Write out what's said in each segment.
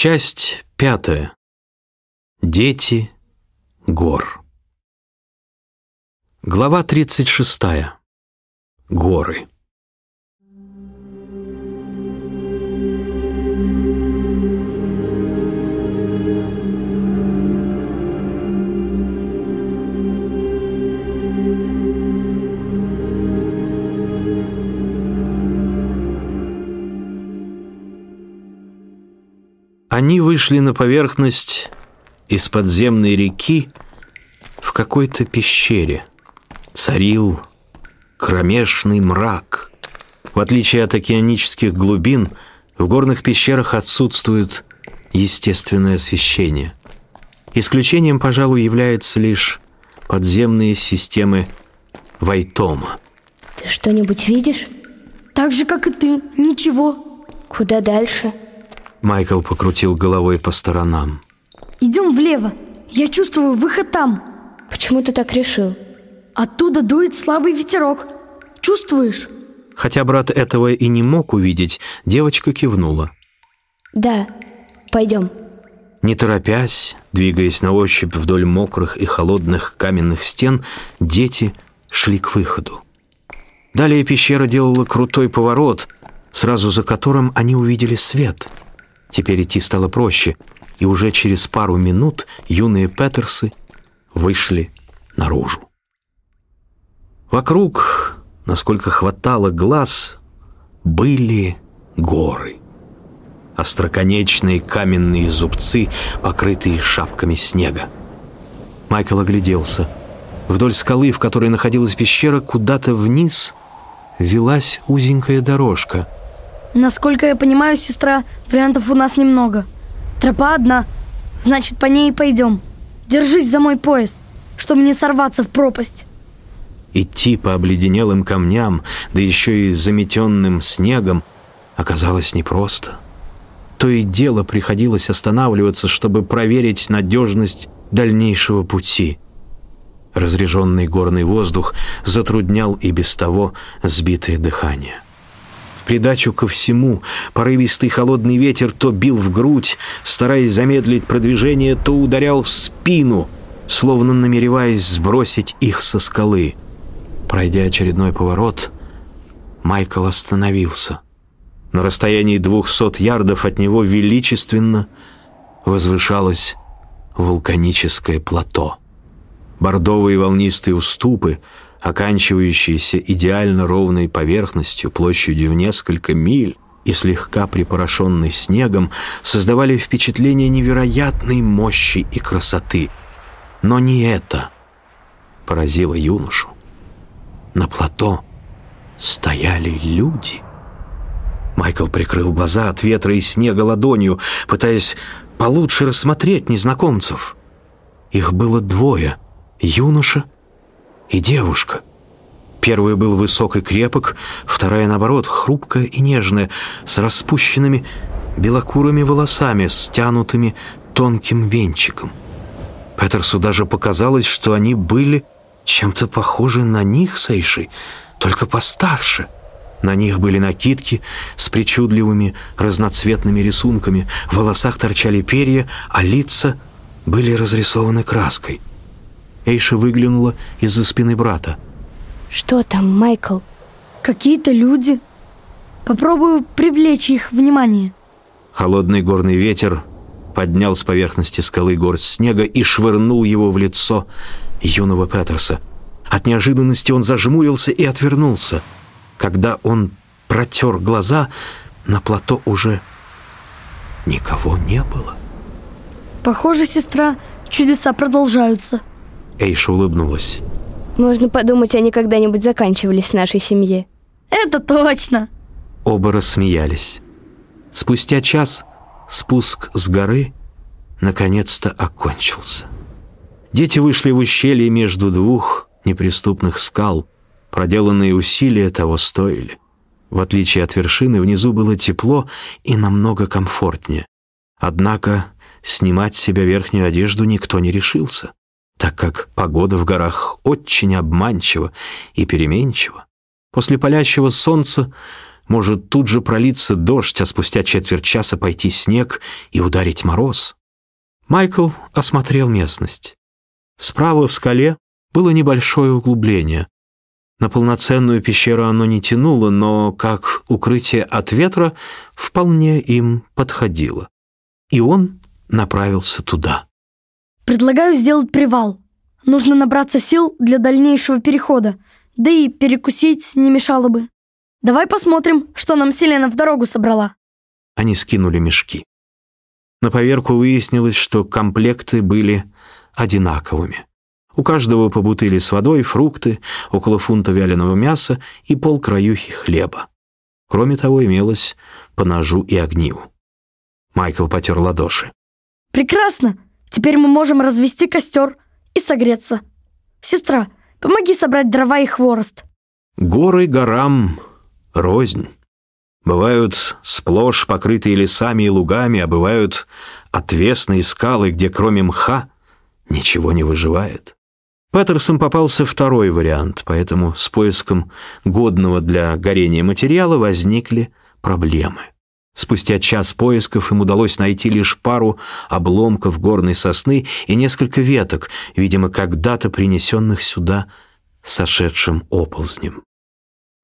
Часть пятая. Дети гор. Глава 36. Горы. Они вышли на поверхность из подземной реки в какой-то пещере. Царил кромешный мрак. В отличие от океанических глубин, в горных пещерах отсутствует естественное освещение. Исключением, пожалуй, являются лишь подземные системы Вайтома. Ты что-нибудь видишь? Так же, как и ты. Ничего. Куда дальше? Майкл покрутил головой по сторонам. Идем влево. Я чувствую выход там. Почему ты так решил? Оттуда дует слабый ветерок. Чувствуешь? Хотя брат этого и не мог увидеть, девочка кивнула. Да, пойдем. Не торопясь, двигаясь на ощупь вдоль мокрых и холодных каменных стен, дети шли к выходу. Далее пещера делала крутой поворот, сразу за которым они увидели свет — Теперь идти стало проще, и уже через пару минут юные Петерсы вышли наружу. Вокруг, насколько хватало глаз, были горы. Остроконечные каменные зубцы, покрытые шапками снега. Майкл огляделся. Вдоль скалы, в которой находилась пещера, куда-то вниз велась узенькая дорожка — Насколько я понимаю, сестра, вариантов у нас немного. Тропа одна, значит, по ней и пойдем. Держись за мой пояс, чтобы не сорваться в пропасть. Идти по обледенелым камням, да еще и заметенным снегом, оказалось непросто. То и дело приходилось останавливаться, чтобы проверить надежность дальнейшего пути. Разреженный горный воздух затруднял и без того сбитое дыхание придачу ко всему, порывистый холодный ветер то бил в грудь, стараясь замедлить продвижение, то ударял в спину, словно намереваясь сбросить их со скалы. Пройдя очередной поворот, Майкл остановился. На расстоянии двухсот ярдов от него величественно возвышалось вулканическое плато. Бордовые волнистые уступы — оканчивающиеся идеально ровной поверхностью площадью в несколько миль и слегка припорошенной снегом, создавали впечатление невероятной мощи и красоты. Но не это поразило юношу. На плато стояли люди. Майкл прикрыл глаза от ветра и снега ладонью, пытаясь получше рассмотреть незнакомцев. Их было двое — юноша — и девушка. Первый был высок и крепок, вторая, наоборот, хрупкая и нежная, с распущенными белокурыми волосами, стянутыми тонким венчиком. Петерсу даже показалось, что они были чем-то похожи на них с Эйшей, только постарше. На них были накидки с причудливыми разноцветными рисунками, в волосах торчали перья, а лица были разрисованы краской. Эйша выглянула из-за спины брата. «Что там, Майкл?» «Какие-то люди. Попробую привлечь их внимание». Холодный горный ветер поднял с поверхности скалы горсть снега и швырнул его в лицо юного Петерса. От неожиданности он зажмурился и отвернулся. Когда он протер глаза, на плато уже никого не было. Похоже, сестра, чудеса продолжаются. Эйша улыбнулась. Можно подумать, они когда-нибудь заканчивались в нашей семье. Это точно. Оба рассмеялись. Спустя час спуск с горы наконец-то окончился. Дети вышли в ущелье между двух неприступных скал. Проделанные усилия того стоили. В отличие от вершины, внизу было тепло и намного комфортнее. Однако снимать с себя верхнюю одежду никто не решился так как погода в горах очень обманчива и переменчива. После палящего солнца Может тут же пролиться дождь, а спустя четверть часа пойти снег и ударить мороз. Майкл осмотрел местность. Справа в скале было небольшое углубление. На полноценную пещеру оно не тянуло, но как укрытие от ветра вполне им подходило. И он направился туда. Предлагаю сделать привал. Нужно набраться сил для дальнейшего перехода, да и перекусить не мешало бы. Давай посмотрим, что нам Селена в дорогу собрала. Они скинули мешки. На поверку выяснилось, что комплекты были одинаковыми. У каждого по бутыли с водой, фрукты, около фунта вяленого мяса и полкраюхи хлеба. Кроме того, имелось по ножу и огниву. Майкл потер ладоши. Прекрасно! Теперь мы можем развести костер и согреться. Сестра, помоги собрать дрова и хворост. Горы горам рознь. Бывают сплошь покрытые лесами и лугами, а бывают отвесные скалы, где кроме мха ничего не выживает. Паттерсон попался второй вариант, поэтому с поиском годного для горения материала возникли проблемы. Спустя час поисков им удалось найти лишь пару обломков горной сосны и несколько веток, видимо, когда-то принесенных сюда сошедшим оползнем.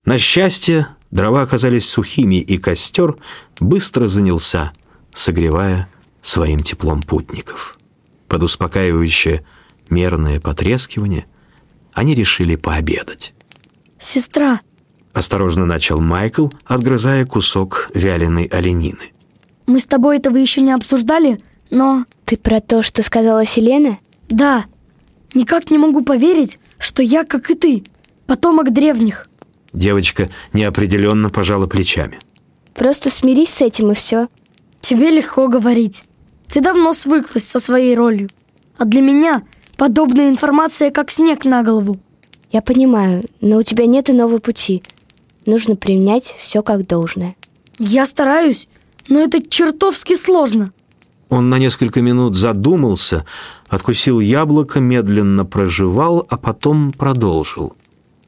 На счастье, дрова оказались сухими, и костер быстро занялся, согревая своим теплом путников. Под успокаивающее мерное потрескивание они решили пообедать. «Сестра!» Осторожно начал Майкл, отгрызая кусок вяленой оленины. «Мы с тобой этого еще не обсуждали, но...» Ты про то, что сказала Селена? «Да. Никак не могу поверить, что я, как и ты, потомок древних». Девочка неопределенно пожала плечами. Просто смирись с этим и все. Тебе легко говорить. Ты давно свыклась со своей ролью. А для меня подобная информация как снег на голову. Я понимаю, но у тебя нет иного пути. Нужно применять все как должное. Я стараюсь, но это чертовски сложно. Он на несколько минут задумался, откусил яблоко, медленно прожевал, а потом продолжил.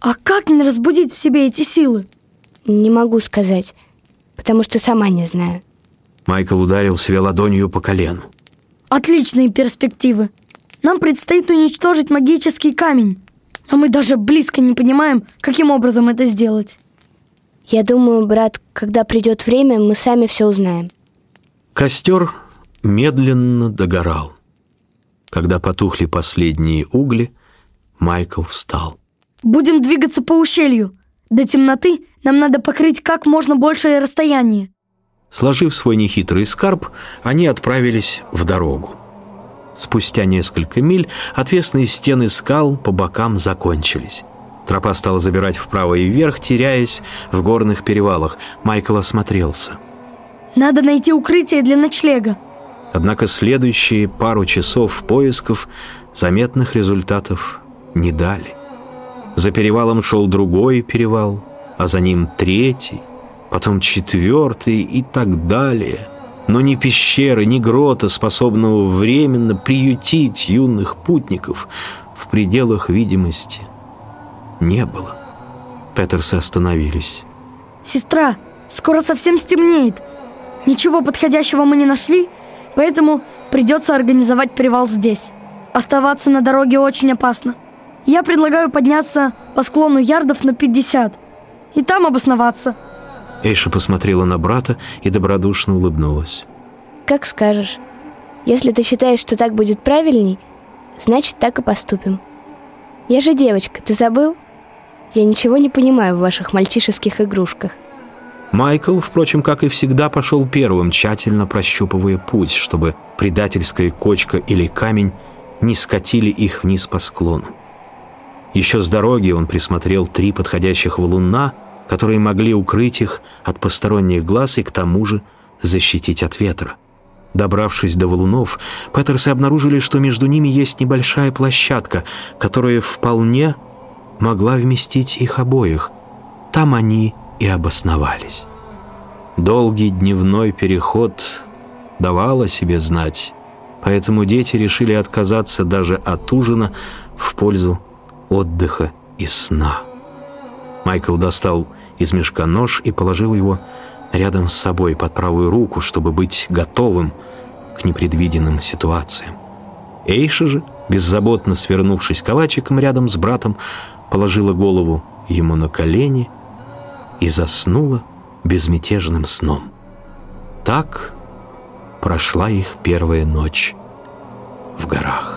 А как не разбудить в себе эти силы? Не могу сказать, потому что сама не знаю. Майкл ударил себя ладонью по колену. Отличные перспективы. Нам предстоит уничтожить магический камень. А мы даже близко не понимаем, каким образом это сделать. Я думаю, брат, когда придет время, мы сами все узнаем. Костер медленно догорал. Когда потухли последние угли, Майкл встал. Будем двигаться по ущелью. До темноты нам надо покрыть как можно большее расстояние. Сложив свой нехитрый скарб, они отправились в дорогу. Спустя несколько миль отвесные стены скал по бокам закончились. Тропа стала забирать вправо и вверх, теряясь в горных перевалах. Майкл осмотрелся. Надо найти укрытие для ночлега. Однако следующие пару часов поисков заметных результатов не дали. За перевалом шел другой перевал, а за ним третий, потом четвертый и так далее. Но ни пещеры, ни грота, способного временно приютить юных путников в пределах видимости – не было. Петерсы остановились. Сестра, скоро совсем стемнеет. Ничего подходящего мы не нашли, поэтому придется организовать привал здесь. Оставаться на дороге очень опасно. Я предлагаю подняться по склону ярдов на 50 и там обосноваться. Эйша посмотрела на брата и добродушно улыбнулась. Как скажешь. Если ты считаешь, что так будет правильней, значит, так и поступим. Я же девочка, ты забыл? Я ничего не понимаю в ваших мальчишеских игрушках. Майкл, впрочем, как и всегда, пошел первым, тщательно прощупывая путь, чтобы предательская кочка или камень не скатили их вниз по склону. Еще с дороги он присмотрел три подходящих валуна, которые могли укрыть их от посторонних глаз и к тому же защитить от ветра. Добравшись до валунов, Петерсы обнаружили, что между ними есть небольшая площадка, которая вполне могла вместить их обоих. Там они и обосновались. Долгий дневной переход давал о себе знать, поэтому дети решили отказаться даже от ужина в пользу отдыха и сна. Майкл достал из мешка нож и положил его рядом с собой под правую руку, чтобы быть готовым к непредвиденным ситуациям. Эйша же, беззаботно свернувшись калачиком рядом с братом, положила голову ему на колени и заснула безмятежным сном. Так прошла их первая ночь в горах.